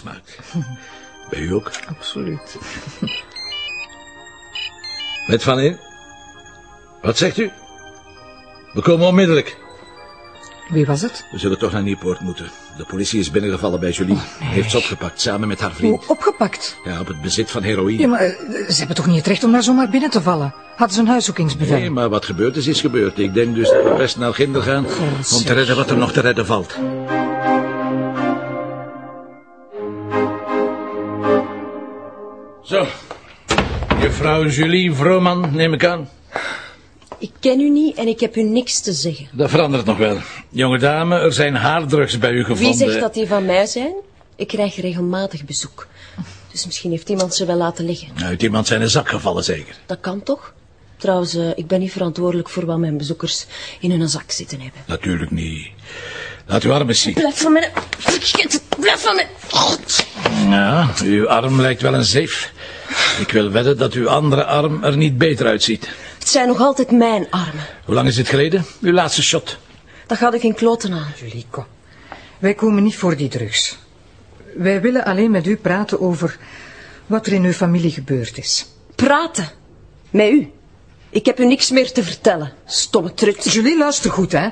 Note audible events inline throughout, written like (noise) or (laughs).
(laughs) Bij u ook? Absoluut. (laughs) Met Van in? Wat zegt u? We komen onmiddellijk. Wie was het? We zullen toch naar Nieuwpoort moeten. De politie is binnengevallen bij Julie. Heeft ze opgepakt, samen met haar vriend. Oh, opgepakt. Ja, op het bezit van heroïne. Ja, maar eh, ze hebben toch niet het recht om daar zomaar binnen te vallen? Hadden ze een huiszoekingsbevel? Nee, maar wat gebeurd is, is gebeurd. Ik denk dus dat we best naar Ginder gaan om te redden wat er nog te redden valt. Zo. Juffrouw Julie Vrooman, neem ik aan. Ik ken u niet en ik heb u niks te zeggen. Dat verandert nog wel. Jonge dame, er zijn haardrugs bij u gevonden. Wie zegt dat die van mij zijn? Ik krijg regelmatig bezoek. Dus misschien heeft iemand ze wel laten liggen. Uit iemand zijn een zak gevallen, zeker. Dat kan toch? Trouwens, eh, ik ben niet verantwoordelijk voor wat mijn bezoekers in hun zak zitten hebben. Natuurlijk niet. Laat uw arm eens zien. Blijf van mij. Blijf van mij. God. Ja, uw arm lijkt wel een zeef. Ik wil wedden dat uw andere arm er niet beter uitziet. Het zijn nog altijd mijn armen. Hoe lang is het geleden? Uw laatste shot. Dat gaat ik geen kloten aan. Julie, kom. Wij komen niet voor die drugs. Wij willen alleen met u praten over wat er in uw familie gebeurd is. Praten. Met u. Ik heb u niks meer te vertellen. Stomme trut. Julie, luister goed, hè.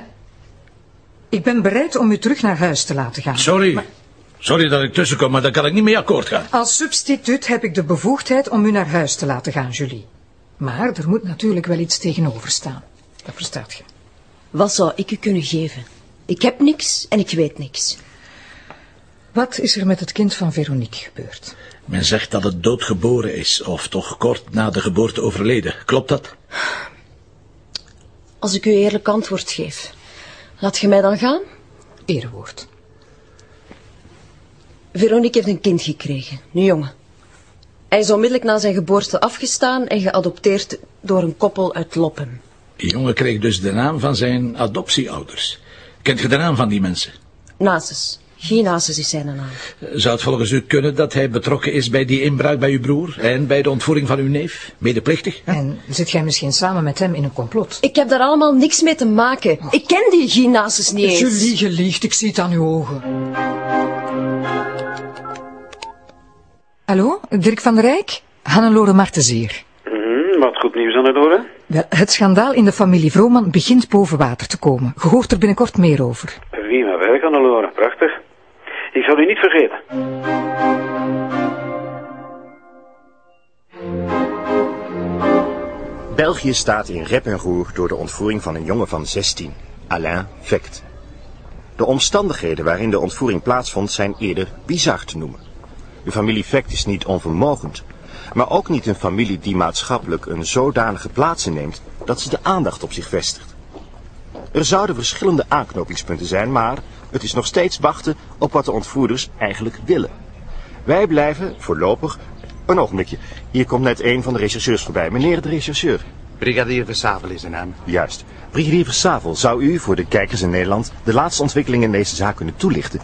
Ik ben bereid om u terug naar huis te laten gaan. Sorry. Sorry dat ik tussenkom, maar daar kan ik niet mee akkoord gaan. Als substituut heb ik de bevoegdheid om u naar huis te laten gaan, Julie. Maar er moet natuurlijk wel iets tegenover staan. Dat verstaat je. Wat zou ik u kunnen geven? Ik heb niks en ik weet niks. Wat is er met het kind van Veronique gebeurd? Men zegt dat het doodgeboren is, of toch kort na de geboorte overleden. Klopt dat? Als ik u eerlijk antwoord geef, laat je mij dan gaan? Erewoord. Veronique heeft een kind gekregen, een jongen. Hij is onmiddellijk na zijn geboorte afgestaan en geadopteerd door een koppel uit Loppem. Die jongen kreeg dus de naam van zijn adoptieouders. Kent je de naam van die mensen? Nasus. Ginasus is zijn naam. Zou het volgens u kunnen dat hij betrokken is bij die inbraak bij uw broer en bij de ontvoering van uw neef? Medeplichtig? hè? En zit jij misschien samen met hem in een complot? Ik heb daar allemaal niks mee te maken. Ik ken die Ginasus niet eens. Julie, je liegt. Ik zie het aan uw ogen. Hallo, Dirk van der Rijk? Hannelore Martens hier. Mhm, wat goed nieuws aan het horen. Wel, het schandaal in de familie Vrooman begint boven water te komen. Je hoort er binnenkort meer over. Wie maar werk horen, prachtig. Ik zal u niet vergeten. België staat in rep en roer door de ontvoering van een jongen van 16, Alain Vect. De omstandigheden waarin de ontvoering plaatsvond zijn eerder bizar te noemen. De familie Vect is niet onvermogend, maar ook niet een familie die maatschappelijk een zodanige plaats inneemt dat ze de aandacht op zich vestigt. Er zouden verschillende aanknopingspunten zijn, maar het is nog steeds wachten op wat de ontvoerders eigenlijk willen. Wij blijven voorlopig... Een ogenblikje, hier komt net een van de rechercheurs voorbij. Meneer de rechercheur. Brigadier Versavel is de naam. Juist. Brigadier Versavel, zou u voor de kijkers in Nederland de laatste ontwikkelingen in deze zaak kunnen toelichten?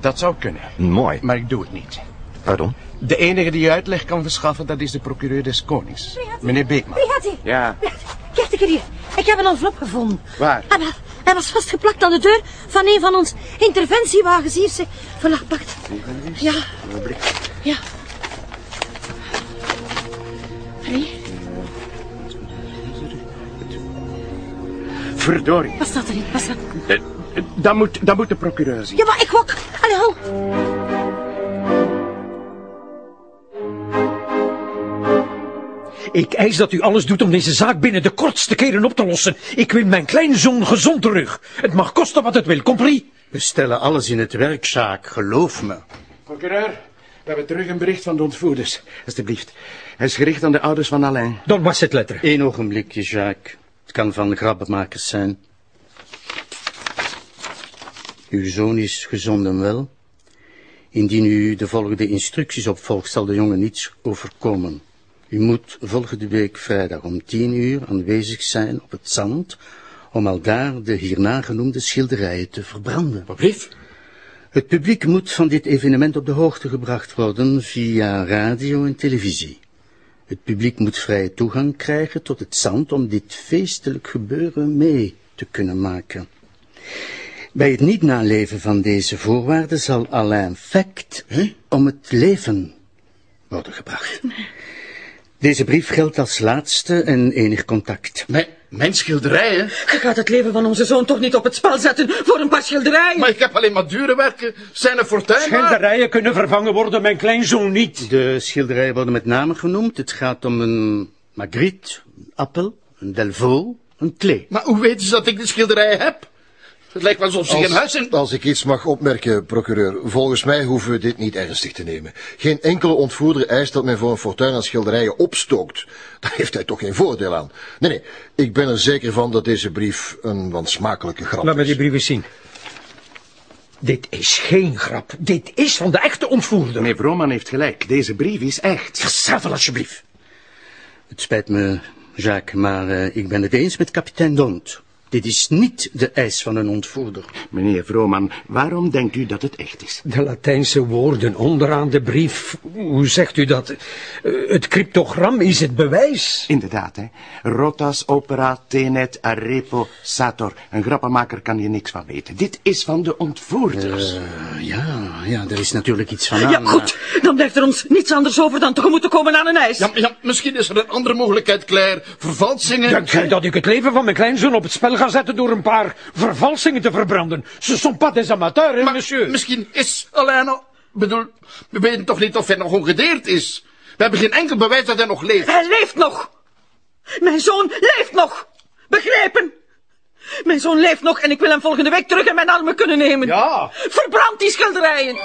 Dat zou kunnen, Mooi. maar ik doe het niet. Pardon? De enige die uitleg kan verschaffen, dat is de procureur des konings. Meneer Beekman. Brigadier, Ja, kijk hier. Ik heb een envelop gevonden. waar? Hij was, hij was vastgeplakt aan de deur van een van ons interventiewagens. Hier, ze. Voilà, pakt. Ja. Ja. Allee, Verdorie. wat staat erin? Wat staat Eh, eh, Dat moet, dat moet de procureur zien. Ja, maar ik ook. Allee, hou. Ik eis dat u alles doet om deze zaak binnen de kortste keren op te lossen. Ik wil mijn kleinzoon gezond terug. Het mag kosten wat het wil, compris? We stellen alles in het werk, Sjaak, geloof me. Procureur, we hebben terug een bericht van de ontvoerders. Alsjeblieft. Hij is gericht aan de ouders van Alain. Dan was het letter. Eén ogenblikje, Jacques. Het kan van grappenmakers zijn. Uw zoon is gezond en wel. Indien u de volgende instructies opvolgt, zal de jongen niets overkomen. U moet volgende week vrijdag om tien uur aanwezig zijn op het zand, om al daar de hierna genoemde schilderijen te verbranden. Brief? Het publiek moet van dit evenement op de hoogte gebracht worden via radio en televisie. Het publiek moet vrije toegang krijgen tot het zand om dit feestelijk gebeuren mee te kunnen maken. Bij het niet naleven van deze voorwaarden zal Alain Fact om het leven worden gebracht. (laughs) Deze brief geldt als laatste en enig contact. Mijn, mijn schilderijen? Je gaat het leven van onze zoon toch niet op het spel zetten voor een paar schilderijen? Maar ik heb alleen maar dure werken. Zijn er fortuin? Schilderijen kunnen vervangen worden, mijn kleinzoon niet. De schilderijen worden met name genoemd. Het gaat om een Magritte, een appel, een Delvaux, een klee. Maar hoe weten ze dat ik de schilderijen heb? Het lijkt wel alsof ze geen huis in... Als ik iets mag opmerken, procureur, volgens mij hoeven we dit niet ernstig te nemen. Geen enkele ontvoerder eist dat men voor een fortuin aan schilderijen opstookt. Daar heeft hij toch geen voordeel aan. Nee, nee, ik ben er zeker van dat deze brief een wansmakelijke grap Laat me is. die brief eens zien. Dit is geen grap. Dit is van de echte ontvoerder. Meneer Vrooman heeft gelijk. Deze brief is echt. Verzevel alsjeblieft. Het spijt me, Jacques, maar eh, ik ben het eens met kapitein Dont. Dit is niet de eis van een ontvoerder. Meneer Vrooman, waarom denkt u dat het echt is? De Latijnse woorden onderaan de brief, hoe zegt u dat? Eh, Het cryptogram is het bewijs. Inderdaad, hè. Rotas opera tenet arepo sator. Een grappenmaker kan hier niks van weten. Dit is van de ontvoerders. Eh, ja, ja, er is natuurlijk iets van aan. Ja, goed. Dan blijft er ons niets anders over dan tegemoet te komen aan een eis. Ja, ja, misschien is er een andere mogelijkheid, Claire. Vervalsingen... Denkt gij dat ik het leven van mijn kleinzoon op het spel ga zetten door een paar vervalsingen te verbranden? Ce sont pas des amateurs, hè, Maar monsieur? misschien is Alain al... bedoel, we weten toch niet of hij nog ongedeerd is? We hebben geen enkel bewijs dat hij nog leeft. Hij leeft nog. Mijn zoon leeft nog. Begrepen? Mijn zoon leeft nog en ik wil hem volgende week terug in mijn armen kunnen nemen. Ja. Verbrand die schilderijen.